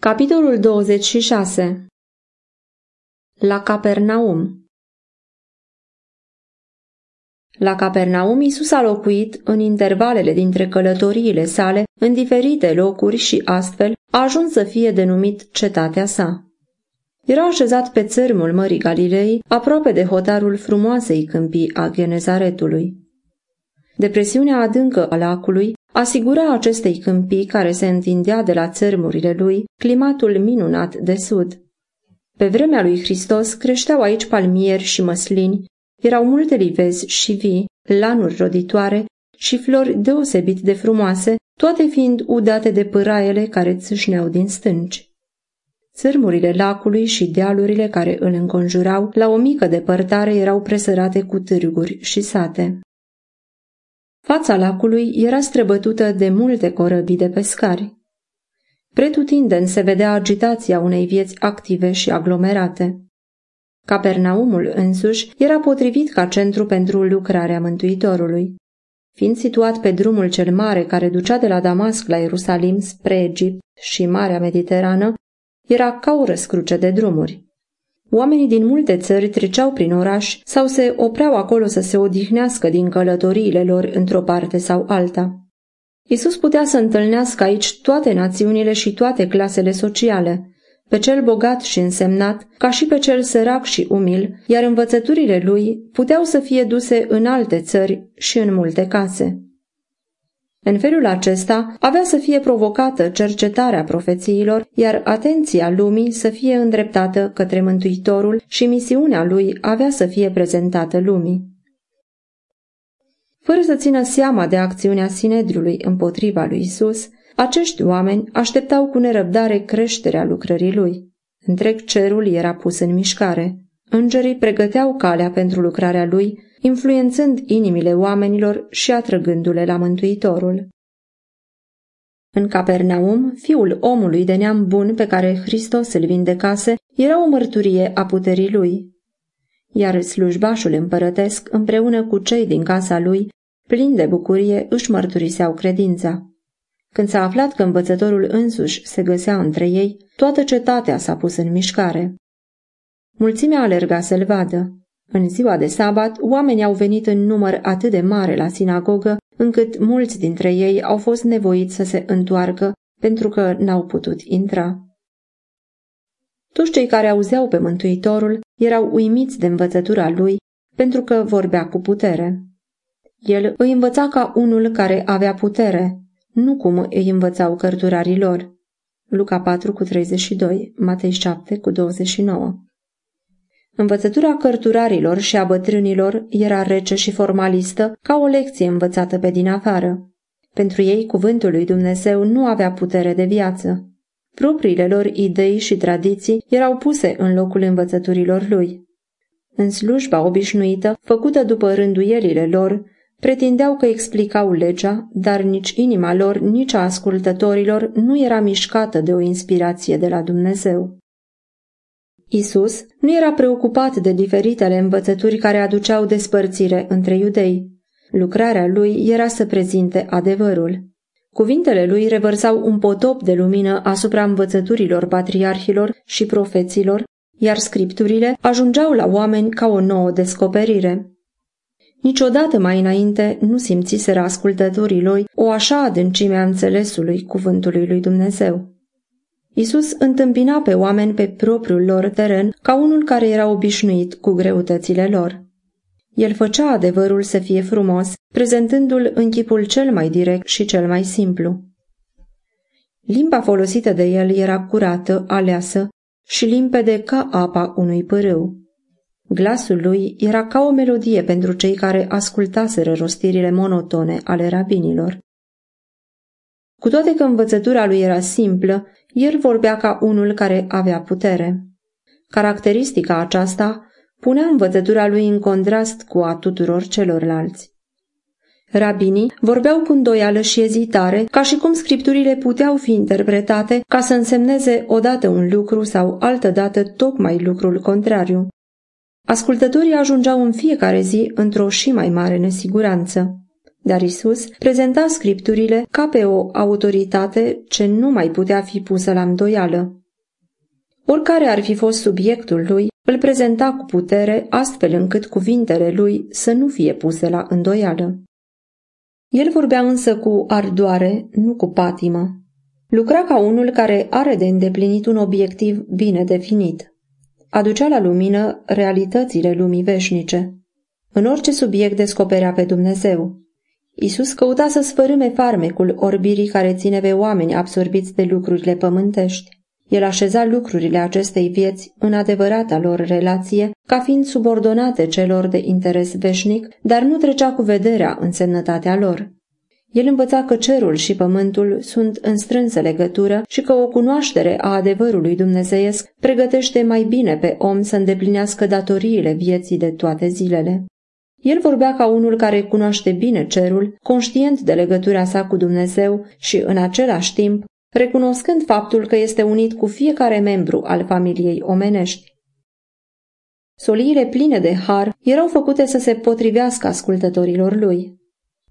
Capitolul 26 La Capernaum La Capernaum Iisus a locuit în intervalele dintre călătoriile sale în diferite locuri și astfel a ajuns să fie denumit cetatea sa. Era așezat pe țărmul Mării Galilei, aproape de hotarul frumoasei câmpii a Genezaretului. Depresiunea adâncă a lacului asigura acestei câmpii care se întindea de la țărmurile lui climatul minunat de sud. Pe vremea lui Hristos creșteau aici palmieri și măslini, erau multe livezi și vii, lanuri roditoare și flori deosebit de frumoase, toate fiind udate de pâraiele care țâșneau din stânci. Țărmurile lacului și dealurile care îl înconjurau, la o mică depărtare, erau presărate cu târguri și sate. Fața lacului era străbătută de multe corăbii de pescari. Pretutindeni se vedea agitația unei vieți active și aglomerate. Capernaumul însuși era potrivit ca centru pentru lucrarea Mântuitorului. Fiind situat pe drumul cel mare care ducea de la Damasc la Ierusalim spre Egipt și Marea Mediterană, era ca o răscruce de drumuri. Oamenii din multe țări treceau prin oraș sau se opreau acolo să se odihnească din călătoriile lor într-o parte sau alta. Isus putea să întâlnească aici toate națiunile și toate clasele sociale, pe cel bogat și însemnat, ca și pe cel sărac și umil, iar învățăturile lui puteau să fie duse în alte țări și în multe case. În felul acesta avea să fie provocată cercetarea profețiilor, iar atenția lumii să fie îndreptată către Mântuitorul și misiunea lui avea să fie prezentată lumii. Fără să țină seama de acțiunea Sinedriului împotriva lui Isus, acești oameni așteptau cu nerăbdare creșterea lucrării lui. Întreg cerul era pus în mișcare. Îngerii pregăteau calea pentru lucrarea lui influențând inimile oamenilor și atrăgându-le la Mântuitorul. În Capernaum, fiul omului de neam bun pe care Hristos îl vindecase era o mărturie a puterii lui. Iar slujbașul împărătesc, împreună cu cei din casa lui, plin de bucurie, își mărturiseau credința. Când s-a aflat că învățătorul însuși se găsea între ei, toată cetatea s-a pus în mișcare. Mulțimea alerga să-l vadă. În ziua de sabat, oamenii au venit în număr atât de mare la sinagogă, încât mulți dintre ei au fost nevoiți să se întoarcă pentru că n-au putut intra. Toți cei care auzeau pe Mântuitorul erau uimiți de învățătura lui pentru că vorbea cu putere. El îi învăța ca unul care avea putere, nu cum îi învățau cărturarii lor. Luca 4 cu 32, Matei 7 cu 29 Învățătura cărturarilor și a bătrânilor era rece și formalistă, ca o lecție învățată pe din afară. Pentru ei, cuvântul lui Dumnezeu nu avea putere de viață. Propriile lor idei și tradiții erau puse în locul învățăturilor lui. În slujba obișnuită, făcută după rânduielile lor, pretindeau că explicau legea, dar nici inima lor, nici a ascultătorilor nu era mișcată de o inspirație de la Dumnezeu. Isus nu era preocupat de diferitele învățături care aduceau despărțire între iudei. Lucrarea lui era să prezinte adevărul. Cuvintele lui revărsau un potop de lumină asupra învățăturilor patriarhilor și profeților, iar scripturile ajungeau la oameni ca o nouă descoperire. Niciodată mai înainte nu simțiseră ascultătorii lui o așa adâncime a înțelesului cuvântului lui Dumnezeu. Isus întâmpina pe oameni pe propriul lor teren ca unul care era obișnuit cu greutățile lor. El făcea adevărul să fie frumos, prezentându-l în chipul cel mai direct și cel mai simplu. Limba folosită de el era curată, aleasă și limpede ca apa unui pârâu. Glasul lui era ca o melodie pentru cei care ascultaseră rostirile monotone ale rabinilor. Cu toate că învățătura lui era simplă, el vorbea ca unul care avea putere. Caracteristica aceasta punea învățătura lui în contrast cu a tuturor celorlalți. Rabinii vorbeau cu îndoială și ezitare, ca și cum scripturile puteau fi interpretate ca să însemneze odată un lucru sau altădată tocmai lucrul contrariu. Ascultătorii ajungeau în fiecare zi într-o și mai mare nesiguranță. Dar Isus prezenta scripturile ca pe o autoritate ce nu mai putea fi pusă la îndoială. Oricare ar fi fost subiectul lui, îl prezenta cu putere astfel încât cuvintele lui să nu fie puse la îndoială. El vorbea însă cu ardoare, nu cu patimă. Lucra ca unul care are de îndeplinit un obiectiv bine definit. Aducea la lumină realitățile lumii veșnice. În orice subiect descoperea pe Dumnezeu. Isus căuta să sfărâme farmecul orbirii care ține pe oameni absorbiți de lucrurile pământești. El așeza lucrurile acestei vieți în adevărata lor relație, ca fiind subordonate celor de interes veșnic, dar nu trecea cu vederea însemnătatea lor. El învăța că cerul și pământul sunt în strânsă legătură și că o cunoaștere a adevărului dumnezeiesc pregătește mai bine pe om să îndeplinească datoriile vieții de toate zilele. El vorbea ca unul care cunoaște bine cerul, conștient de legătura sa cu Dumnezeu și, în același timp, recunoscând faptul că este unit cu fiecare membru al familiei omenești. Soliile pline de har erau făcute să se potrivească ascultătorilor lui.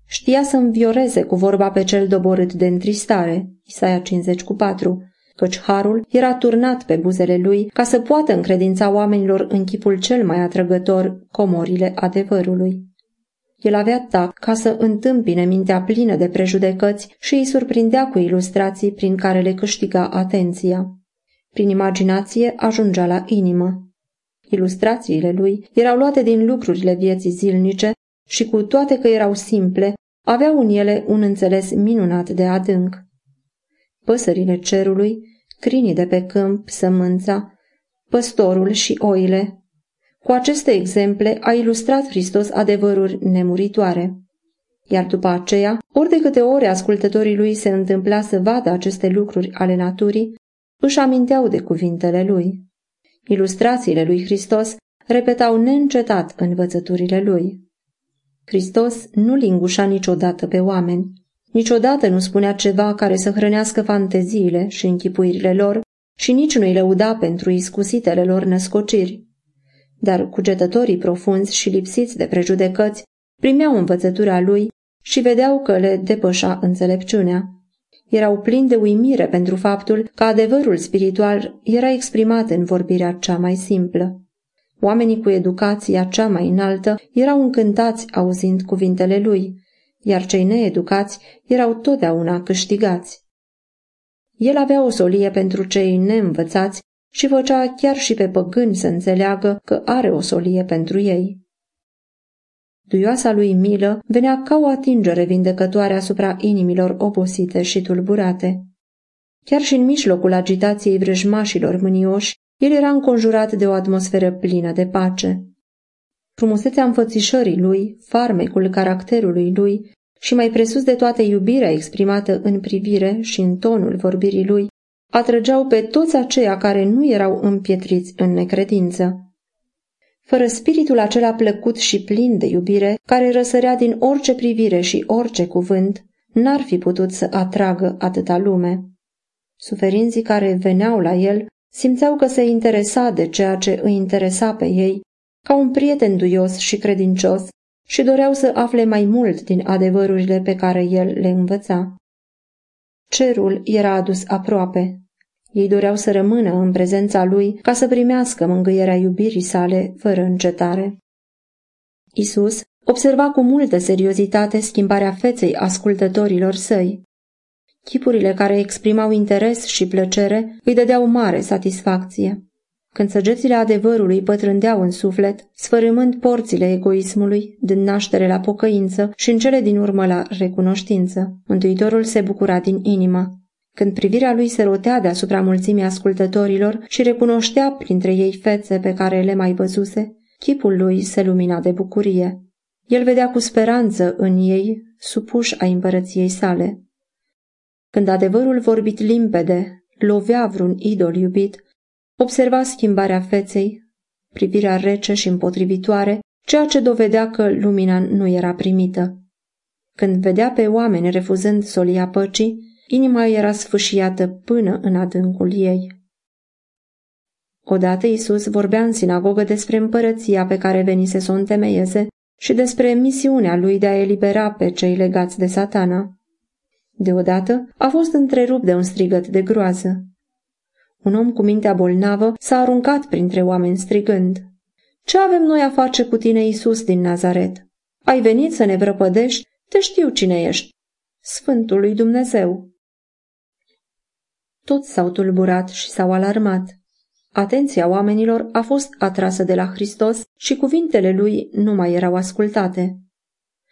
Știa să învioreze cu vorba pe cel doborât de întristare, Isaia 50 cu 4, căci harul era turnat pe buzele lui ca să poată încredința oamenilor în chipul cel mai atrăgător comorile adevărului. El avea tact ca să întâmpine mintea plină de prejudecăți și îi surprindea cu ilustrații prin care le câștiga atenția. Prin imaginație ajungea la inimă. Ilustrațiile lui erau luate din lucrurile vieții zilnice și cu toate că erau simple, aveau în ele un înțeles minunat de adânc. Păsările cerului, crinii de pe câmp, sămânța, păstorul și oile, cu aceste exemple a ilustrat Hristos adevăruri nemuritoare. Iar după aceea, ori de câte ori ascultătorii lui se întâmpla să vadă aceste lucruri ale naturii, își aminteau de cuvintele lui. Ilustrațiile lui Hristos repetau neîncetat învățăturile lui. Hristos nu lingușa niciodată pe oameni. Niciodată nu spunea ceva care să hrănească fanteziile și închipuirile lor și nici nu-i lăuda pentru iscusitele lor născociri dar cugetătorii profunzi și lipsiți de prejudecăți primeau învățătura lui și vedeau că le depășa înțelepciunea. Erau plini de uimire pentru faptul că adevărul spiritual era exprimat în vorbirea cea mai simplă. Oamenii cu educația cea mai înaltă erau încântați auzind cuvintele lui, iar cei needucați erau totdeauna câștigați. El avea o solie pentru cei neînvățați și făcea chiar și pe păgâni să înțeleagă că are o solie pentru ei. Duioasa lui milă venea ca o atingere vindecătoare asupra inimilor obosite și tulburate. Chiar și în mijlocul agitației vrăjmașilor mânioși, el era înconjurat de o atmosferă plină de pace. Frumusețea înfățișării lui, farmecul caracterului lui și mai presus de toate iubirea exprimată în privire și în tonul vorbirii lui, atrăgeau pe toți aceia care nu erau împietriți în necredință. Fără spiritul acela plăcut și plin de iubire, care răsărea din orice privire și orice cuvânt, n-ar fi putut să atragă atâta lume. Suferinții care veneau la el simțeau că se interesa de ceea ce îi interesa pe ei, ca un prieten duios și credincios, și doreau să afle mai mult din adevărurile pe care el le învăța. Cerul era adus aproape. Ei doreau să rămână în prezența lui ca să primească mângâierea iubirii sale fără încetare. Isus observa cu multă seriozitate schimbarea feței ascultătorilor săi. Chipurile care exprimau interes și plăcere îi dădeau mare satisfacție. Când săgețile adevărului pătrândeau în suflet, sfărâmând porțile egoismului, dând naștere la pocăință și în cele din urmă la recunoștință, Mântuitorul se bucura din inimă. Când privirea lui se rotea deasupra mulțimii ascultătorilor și recunoștea printre ei fețe pe care le mai văzuse, chipul lui se lumina de bucurie. El vedea cu speranță în ei supuși a împărăției sale. Când adevărul vorbit limpede lovea vreun idol iubit, observa schimbarea feței, privirea rece și împotrivitoare, ceea ce dovedea că lumina nu era primită. Când vedea pe oameni refuzând solia păcii, Inima era sfâșiată până în adâncul ei. Odată Isus vorbea în sinagogă despre împărăția pe care venise să o întemeieze și despre misiunea lui de a elibera pe cei legați de satana. Deodată a fost întrerupt de un strigăt de groază. Un om cu mintea bolnavă s-a aruncat printre oameni strigând. Ce avem noi a face cu tine, Iisus din Nazaret? Ai venit să ne vrăpădești? Te știu cine ești. Sfântul lui Dumnezeu. Toți s-au tulburat și s-au alarmat. Atenția oamenilor a fost atrasă de la Hristos și cuvintele lui nu mai erau ascultate.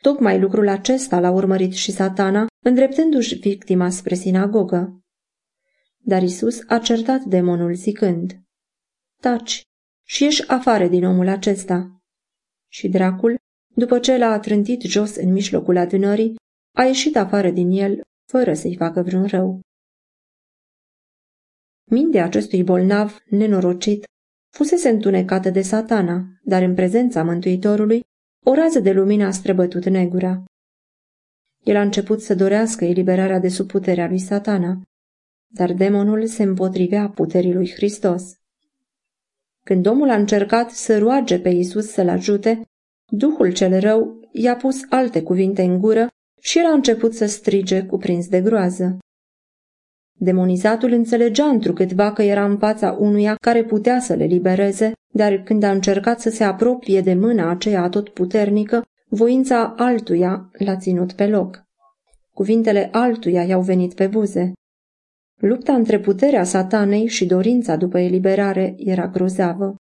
Tocmai lucrul acesta l-a urmărit și satana, îndreptându-și victima spre sinagogă. Dar Isus a certat demonul zicând, Taci și ieși afară din omul acesta. Și dracul, după ce l-a trântit jos în mijlocul adunării, a ieșit afară din el, fără să-i facă vreun rău. Mintea acestui bolnav, nenorocit, fusese întunecată de satana, dar în prezența Mântuitorului, o rază de lumină a străbătut negura. El a început să dorească eliberarea de sub puterea lui satana, dar demonul se împotrivea puterii lui Hristos. Când omul a încercat să roage pe Isus să-l ajute, Duhul cel rău i-a pus alte cuvinte în gură și el a început să strige cuprins de groază. Demonizatul înțelegea întrucâtva că era în fața unuia care putea să le libereze, dar când a încercat să se apropie de mâna aceea atotputernică, voința altuia l-a ținut pe loc. Cuvintele altuia i-au venit pe buze. Lupta între puterea satanei și dorința după eliberare era grozavă.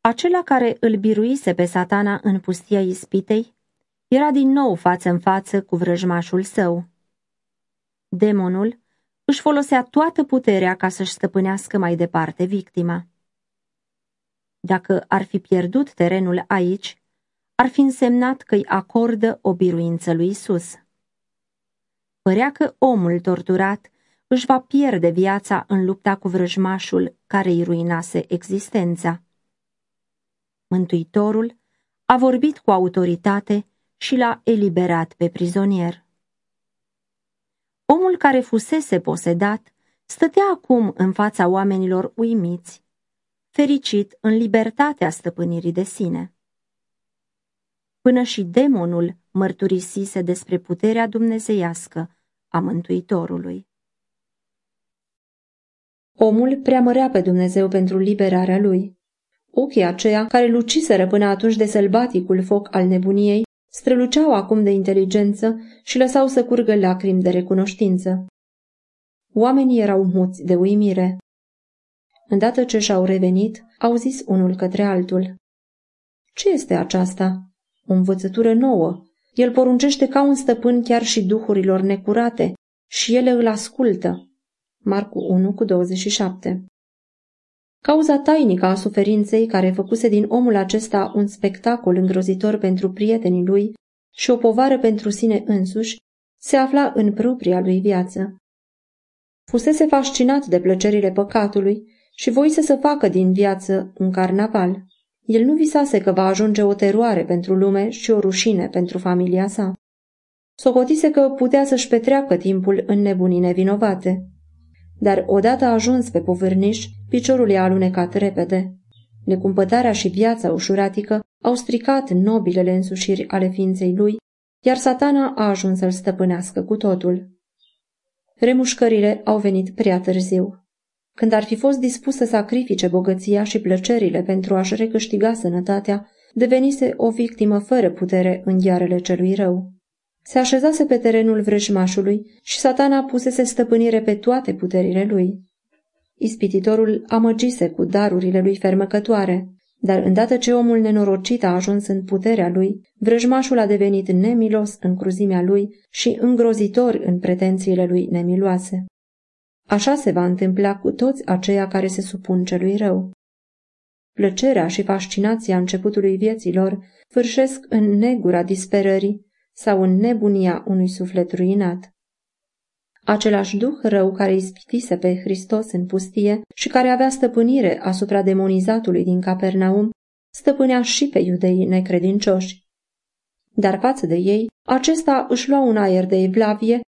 Acela care îl biruise pe satana în pustia ispitei era din nou față în față cu vrăjmașul său. Demonul își folosea toată puterea ca să-și stăpânească mai departe victima. Dacă ar fi pierdut terenul aici, ar fi însemnat că îi acordă o biruință lui Isus. Părea că omul torturat își va pierde viața în lupta cu vrăjmașul care îi ruinase existența. Mântuitorul a vorbit cu autoritate și l-a eliberat pe prizonier. Omul care fusese posedat stătea acum în fața oamenilor uimiți, fericit în libertatea stăpânirii de sine. Până și demonul mărturisise despre puterea dumnezeiască a Mântuitorului. Omul preamărea pe Dumnezeu pentru liberarea lui. Ochii aceia, care luciseră până atunci de sălbaticul foc al nebuniei, străluceau acum de inteligență și lăsau să curgă lacrimi de recunoștință. Oamenii erau muți de uimire. Îndată ce și-au revenit, au zis unul către altul. Ce este aceasta? O învățătură nouă. El poruncește ca un stăpân chiar și duhurilor necurate și ele îl ascultă. Marcu 1 cu 27 Cauza tainică a suferinței care făcuse din omul acesta un spectacol îngrozitor pentru prietenii lui și o povară pentru sine însuși, se afla în propria lui viață. Fusese fascinat de plăcerile păcatului și voise să facă din viață un carnaval. El nu visase că va ajunge o teroare pentru lume și o rușine pentru familia sa. Socotise că putea să-și petreacă timpul în nebunii nevinovate dar odată ajuns pe povârniș, piciorul i-a alunecat repede. Necumpătarea și viața ușuratică au stricat nobilele însușiri ale ființei lui, iar satana a ajuns să-l stăpânească cu totul. Remușcările au venit prea târziu. Când ar fi fost dispus să sacrifice bogăția și plăcerile pentru a-și recâștiga sănătatea, devenise o victimă fără putere în ghearele celui rău. Se așezase pe terenul vrăjmașului și satana pusese stăpânire pe toate puterile lui. Ispititorul amăgise cu darurile lui fermăcătoare, dar îndată ce omul nenorocit a ajuns în puterea lui, vrăjmașul a devenit nemilos în cruzimea lui și îngrozitor în pretențiile lui nemiloase. Așa se va întâmpla cu toți aceia care se supun celui rău. Plăcerea și fascinația începutului vieților fârșesc în negura disperării sau în nebunia unui suflet ruinat. Același duh rău care ispitise pe Hristos în pustie și care avea stăpânire asupra demonizatului din Capernaum, stăpânea și pe iudeii necredincioși. Dar față de ei, acesta își lua un aer de evlavie,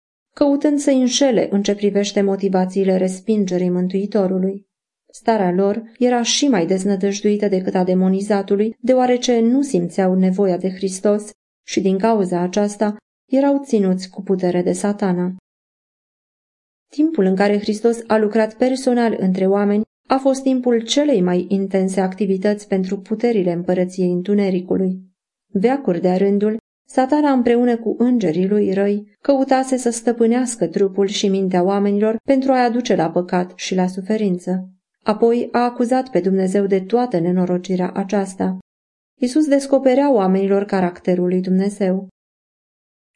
căutând să înșele în ce privește motivațiile respingerii Mântuitorului. Starea lor era și mai deznădăjduită decât a demonizatului, deoarece nu simțeau nevoia de Hristos și din cauza aceasta erau ținuți cu putere de satana. Timpul în care Hristos a lucrat personal între oameni a fost timpul celei mai intense activități pentru puterile împărăției întunericului. Veacuri de rândul, satana împreună cu îngerii lui răi căutase să stăpânească trupul și mintea oamenilor pentru a-i aduce la păcat și la suferință. Apoi a acuzat pe Dumnezeu de toată nenorocirea aceasta. Isus descoperea oamenilor caracterul lui Dumnezeu.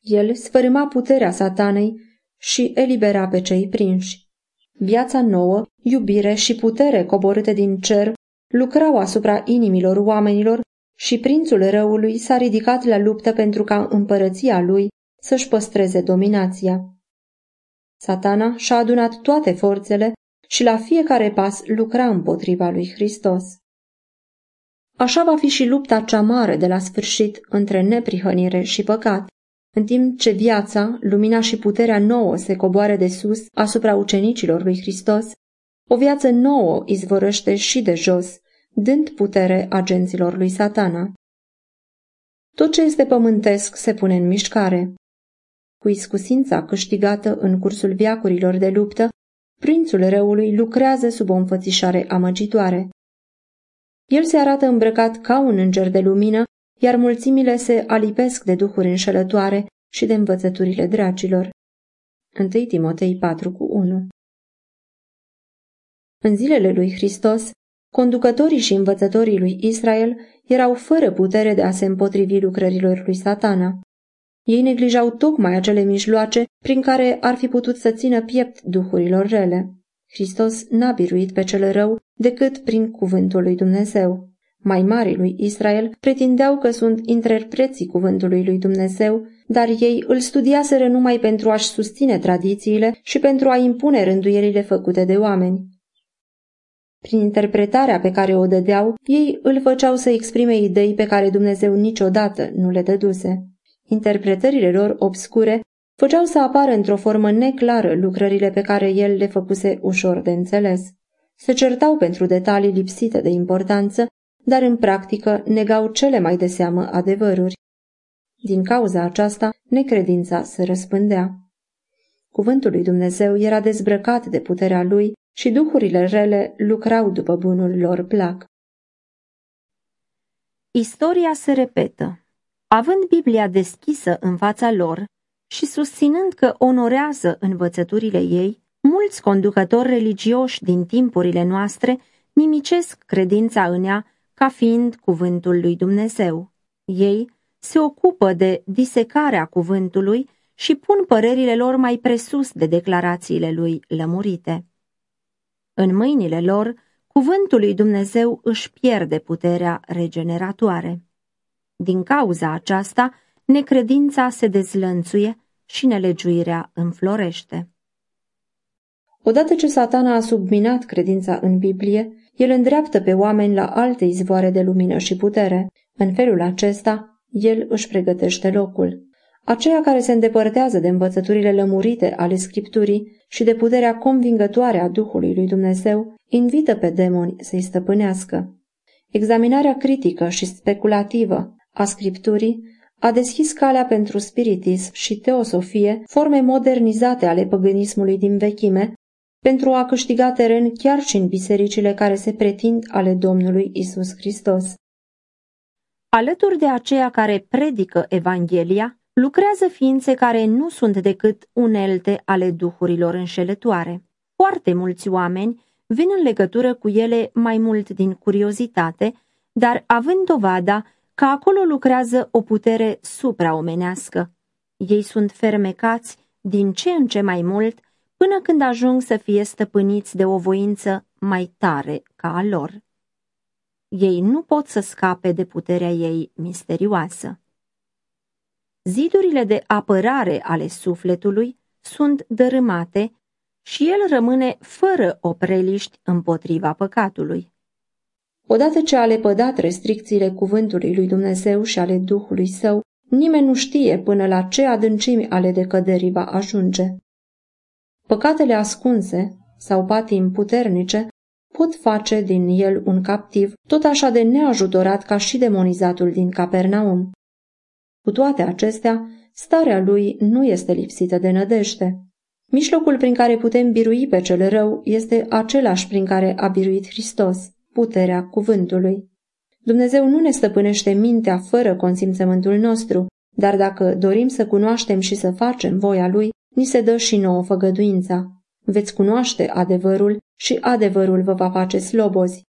El sfărâma puterea satanei și elibera pe cei prinși. Viața nouă, iubire și putere coborâte din cer lucrau asupra inimilor oamenilor și prințul răului s-a ridicat la luptă pentru ca împărăția lui să-și păstreze dominația. Satana și-a adunat toate forțele și la fiecare pas lucra împotriva lui Hristos. Așa va fi și lupta cea mare de la sfârșit între neprihănire și păcat, în timp ce viața, lumina și puterea nouă se coboare de sus asupra ucenicilor lui Hristos, o viață nouă izvorăște și de jos, dând putere agenților lui satana. Tot ce este pământesc se pune în mișcare. Cu iscusința câștigată în cursul viacurilor de luptă, prințul răului lucrează sub o înfățișare amăgitoare. El se arată îmbrăcat ca un înger de lumină, iar mulțimile se alipesc de duhuri înșelătoare și de învățăturile dracilor. 1 Timotei 4 cu 1 În zilele lui Hristos, conducătorii și învățătorii lui Israel erau fără putere de a se împotrivi lucrărilor lui satana. Ei neglijau tocmai acele mijloace prin care ar fi putut să țină piept duhurilor rele. Hristos n-a biruit pe cel rău decât prin cuvântul lui Dumnezeu. Mai marii lui Israel pretindeau că sunt interpreții cuvântului lui Dumnezeu, dar ei îl studiaseră numai pentru a-și susține tradițiile și pentru a impune rânduierile făcute de oameni. Prin interpretarea pe care o dădeau, ei îl făceau să exprime idei pe care Dumnezeu niciodată nu le dăduse. Interpretările lor obscure făceau să apară într-o formă neclară lucrările pe care el le făcuse ușor de înțeles. Se certau pentru detalii lipsite de importanță, dar în practică negau cele mai de seamă adevăruri. Din cauza aceasta, necredința se răspândea. Cuvântul lui Dumnezeu era dezbrăcat de puterea lui și duhurile rele lucrau după bunul lor plac. Istoria se repetă. Având Biblia deschisă în fața lor și susținând că onorează învățăturile ei, mulți conducători religioși din timpurile noastre nimicesc credința în ea ca fiind cuvântul lui Dumnezeu. Ei se ocupă de disecarea cuvântului și pun părerile lor mai presus de declarațiile lui lămurite. În mâinile lor, cuvântul lui Dumnezeu își pierde puterea regeneratoare. Din cauza aceasta, necredința se dezlănțuie și nelegiuirea înflorește. Odată ce satana a subminat credința în Biblie, el îndreaptă pe oameni la alte izvoare de lumină și putere. În felul acesta, el își pregătește locul. Aceia care se îndepărtează de învățăturile lămurite ale Scripturii și de puterea convingătoare a Duhului lui Dumnezeu, invită pe demoni să-i stăpânească. Examinarea critică și speculativă a Scripturii a deschis calea pentru spiritism și teosofie, forme modernizate ale păgânismului din vechime, pentru a câștiga teren chiar și în bisericile care se pretind ale Domnului Isus Hristos. Alături de aceia care predică Evanghelia, lucrează ființe care nu sunt decât unelte ale duhurilor înșelătoare. Foarte mulți oameni vin în legătură cu ele mai mult din curiozitate, dar având dovada că acolo lucrează o putere supraomenească. Ei sunt fermecați din ce în ce mai mult până când ajung să fie stăpâniți de o voință mai tare ca a lor. Ei nu pot să scape de puterea ei misterioasă. Zidurile de apărare ale sufletului sunt dărâmate și el rămâne fără opreliști împotriva păcatului. Odată ce a lepădat restricțiile cuvântului lui Dumnezeu și ale Duhului său, nimeni nu știe până la ce adâncimi ale decăderii va ajunge. Păcatele ascunse sau patim puternice pot face din el un captiv, tot așa de neajutorat ca și demonizatul din Capernaum. Cu toate acestea, starea lui nu este lipsită de nădejde. Mijlocul prin care putem birui pe cel rău este același prin care a biruit Hristos, puterea cuvântului. Dumnezeu nu ne stăpânește mintea fără consimțământul nostru, dar dacă dorim să cunoaștem și să facem voia Lui, ni se dă și nouă făgăduința. Veți cunoaște adevărul și adevărul vă va face slobozi.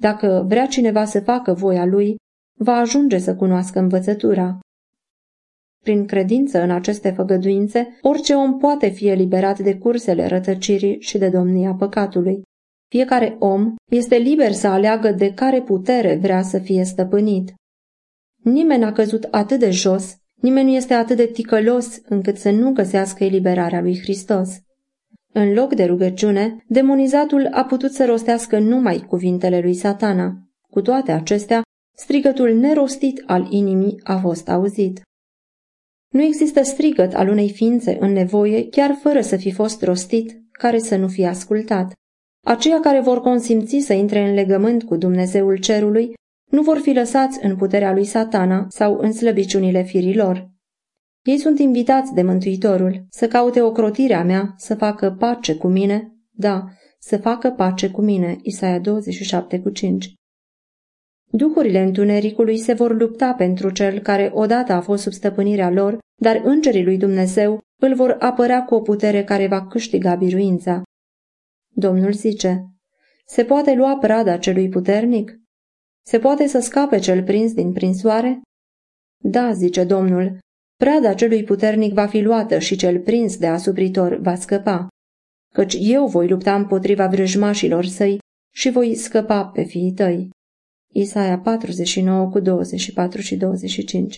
Dacă vrea cineva să facă voia Lui, va ajunge să cunoască învățătura. Prin credință în aceste făgăduințe, orice om poate fi eliberat de cursele rătăcirii și de domnia păcatului. Fiecare om este liber să aleagă de care putere vrea să fie stăpânit. Nimeni n-a căzut atât de jos, nimeni nu este atât de ticălos încât să nu găsească eliberarea lui Hristos. În loc de rugăciune, demonizatul a putut să rostească numai cuvintele lui satana. Cu toate acestea, strigătul nerostit al inimii a fost auzit. Nu există strigăt al unei ființe în nevoie, chiar fără să fi fost rostit, care să nu fie ascultat. Aceia care vor consimți să intre în legământ cu Dumnezeul cerului nu vor fi lăsați în puterea lui satana sau în slăbiciunile firilor. Ei sunt invitați de Mântuitorul să caute ocrotirea mea, să facă pace cu mine, da, să facă pace cu mine, Isaia 27 cu 5. Duhurile întunericului se vor lupta pentru cel care odată a fost sub stăpânirea lor, dar îngerii lui Dumnezeu îl vor apărea cu o putere care va câștiga biruința. Domnul zice, se poate lua prada celui puternic? Se poate să scape cel prins din prinsoare? Da, zice Domnul, prada celui puternic va fi luată și cel prins de asupritor va scăpa. Căci eu voi lupta împotriva vrăjmașilor săi și voi scăpa pe fiii tăi. Isaia 49 cu 24 și 25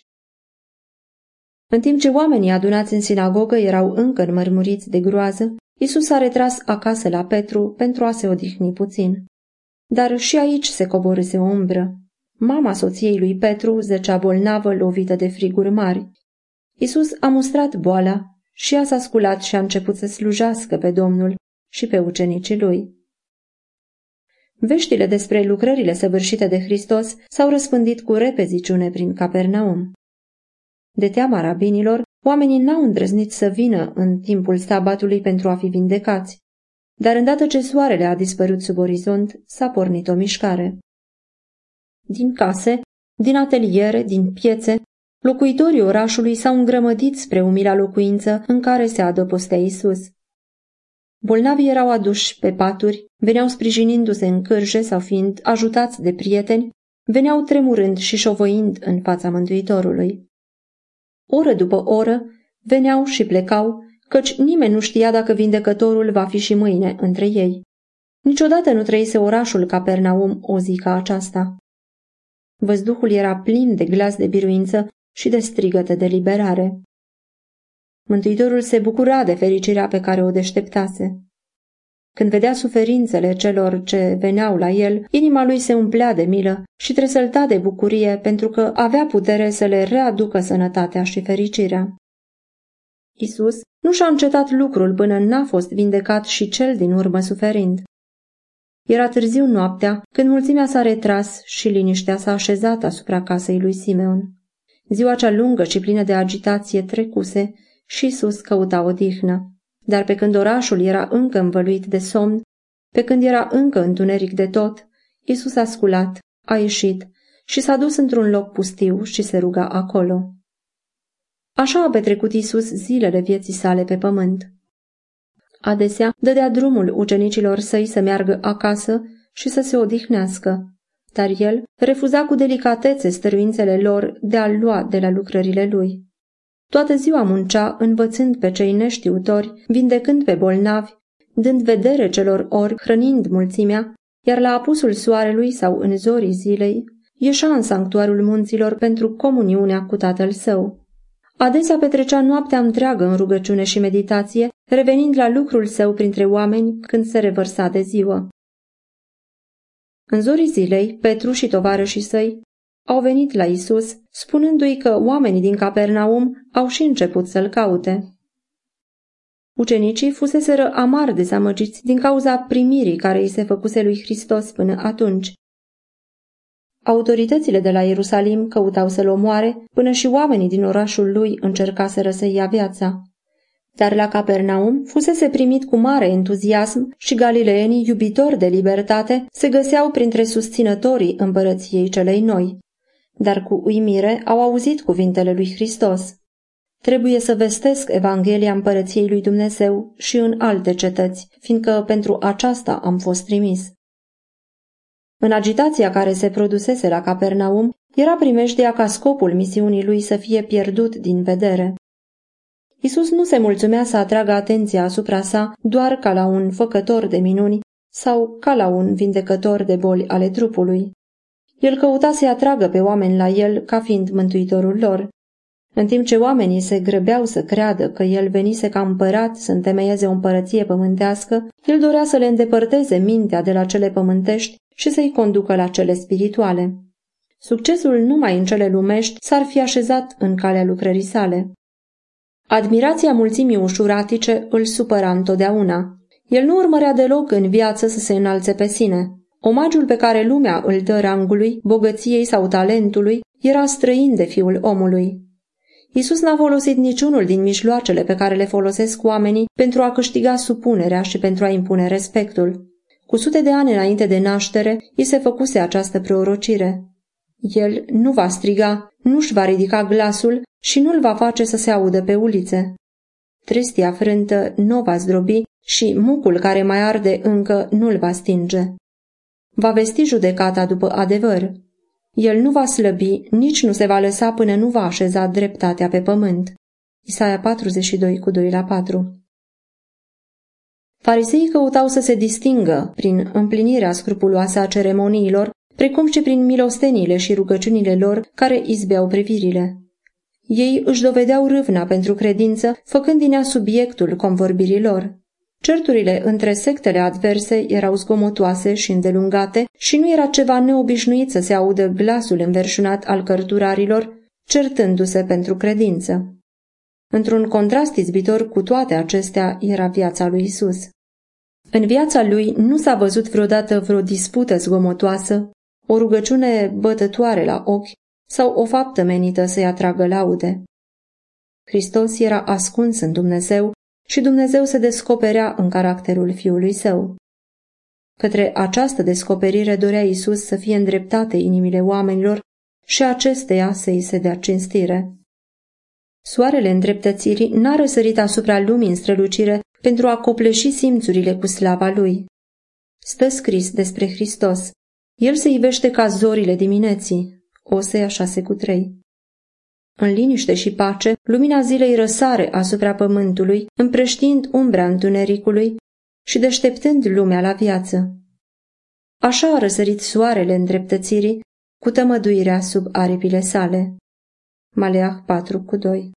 În timp ce oamenii adunați în sinagogă erau încă înmărmuriți de groază, Isus a retras acasă la Petru pentru a se odihni puțin. Dar și aici se coborâse o umbră. Mama soției lui Petru zăcea bolnavă, lovită de friguri mari. Isus a mustrat boala și a s-a sculat și a început să slujească pe Domnul și pe ucenicii lui. Veștile despre lucrările săvârșite de Hristos s-au răspândit cu repeziciune prin Capernaum. De teama rabinilor, oamenii n-au îndrăznit să vină în timpul sabatului pentru a fi vindecați, dar îndată ce soarele a dispărut sub orizont, s-a pornit o mișcare. Din case, din ateliere, din piețe, locuitorii orașului s-au îngrămădit spre umila locuință în care se adăpostea Isus. Bolnavii erau aduși pe paturi, veneau sprijinindu-se în cârje sau fiind ajutați de prieteni, veneau tremurând și șovăind în fața Mântuitorului. Oră după oră, veneau și plecau, căci nimeni nu știa dacă vindecătorul va fi și mâine între ei. Niciodată nu trăise orașul Capernaum o zi ca aceasta. Văzduhul era plin de glas de biruință și de strigăte de liberare. Mântuitorul se bucura de fericirea pe care o deșteptase. Când vedea suferințele celor ce veneau la el, inima lui se umplea de milă și tresălta de bucurie pentru că avea putere să le readucă sănătatea și fericirea. Isus nu și-a încetat lucrul până n-a fost vindecat și cel din urmă suferind. Era târziu noaptea când mulțimea s-a retras și liniștea s-a așezat asupra casei lui Simeon. Ziua cea lungă și plină de agitație trecuse și Isus căuta odihnă. Dar pe când orașul era încă învăluit de somn, pe când era încă întuneric de tot, Isus a sculat, a ieșit și s-a dus într-un loc pustiu și se ruga acolo. Așa a petrecut Isus zilele vieții sale pe pământ. Adesea dădea drumul ucenicilor săi să meargă acasă și să se odihnească, dar el refuza cu delicatețe stăruințele lor de a lua de la lucrările lui. Toată ziua muncea, învățând pe cei neștiutori, vindecând pe bolnavi, dând vedere celor ori, hrănind mulțimea, iar la apusul soarelui sau în zorii zilei, ieșea în sanctuarul munților pentru comuniunea cu tatăl său. Adesea petrecea noaptea întreagă în rugăciune și meditație, revenind la lucrul său printre oameni când se revărsa de ziua. În zorii zilei, Petru și tovarășii săi au venit la Isus, spunându-i că oamenii din Capernaum au și început să-l caute. Ucenicii fuseseră amar dezamăgiți din cauza primirii care îi se făcuse lui Hristos până atunci. Autoritățile de la Ierusalim căutau să-l omoare, până și oamenii din orașul lui încercaseră să-i ia viața. Dar la Capernaum fusese primit cu mare entuziasm și galileenii iubitori de libertate se găseau printre susținătorii împărăției celei noi. Dar cu uimire au auzit cuvintele lui Hristos. Trebuie să vestesc Evanghelia împărăției lui Dumnezeu și în alte cetăți, fiindcă pentru aceasta am fost trimis. În agitația care se produsese la Capernaum, era primejdea ca scopul misiunii lui să fie pierdut din vedere. Isus nu se mulțumea să atragă atenția asupra sa doar ca la un făcător de minuni sau ca la un vindecător de boli ale trupului. El căuta să-i atragă pe oameni la el ca fiind mântuitorul lor. În timp ce oamenii se grăbeau să creadă că el venise ca împărat să întemeieze o împărăție pământească, el dorea să le îndepărteze mintea de la cele pământești și să-i conducă la cele spirituale. Succesul numai în cele lumești s-ar fi așezat în calea lucrării sale. Admirația mulțimii ușuratice îl supăra întotdeauna. El nu urmărea deloc în viață să se înalțe pe sine. Omagiul pe care lumea îl dă rangului, bogăției sau talentului era străin de fiul omului. Isus n-a folosit niciunul din mijloacele pe care le folosesc oamenii pentru a câștiga supunerea și pentru a impune respectul. Cu sute de ani înainte de naștere, îi se făcuse această prorocire. El nu va striga, nu-și va ridica glasul și nu-l va face să se audă pe ulițe. Tristia frântă nu va zdrobi și mucul care mai arde încă nu-l va stinge. Va vesti judecata după adevăr. El nu va slăbi, nici nu se va lăsa până nu va așeza dreptatea pe pământ. Isaia 42 cu 2 la 4 Fariseii căutau să se distingă prin împlinirea scrupuloasă a ceremoniilor, precum și prin milosteniile și rugăciunile lor care izbeau privirile. Ei își dovedeau râvna pentru credință, făcând din ea subiectul convorbirii lor. Certurile între sectele adverse erau zgomotoase și îndelungate și nu era ceva neobișnuit să se audă glasul înverșunat al cărturarilor, certându-se pentru credință. Într-un contrast izbitor cu toate acestea era viața lui Isus. În viața lui nu s-a văzut vreodată vreo dispută zgomotoasă, o rugăciune bătătoare la ochi sau o faptă menită să-i atragă laude. Hristos era ascuns în Dumnezeu și Dumnezeu se descoperea în caracterul Fiului Său. Către această descoperire dorea Isus să fie îndreptate inimile oamenilor și acesteia să-i se dea cinstire. Soarele îndreptățirii n-a răsărit asupra lumii în strălucire pentru a copleși simțurile cu slava lui. Stă scris despre Hristos. El se ivește ca zorile dimineții. Osea 6 cu 3. În liniște și pace, lumina zilei răsare asupra pământului, împrăștiind umbra întunericului și deșteptând lumea la viață. Așa a răsărit soarele îndreptățirii cu tămăduirea sub aripile sale. Maleah 4 cu 2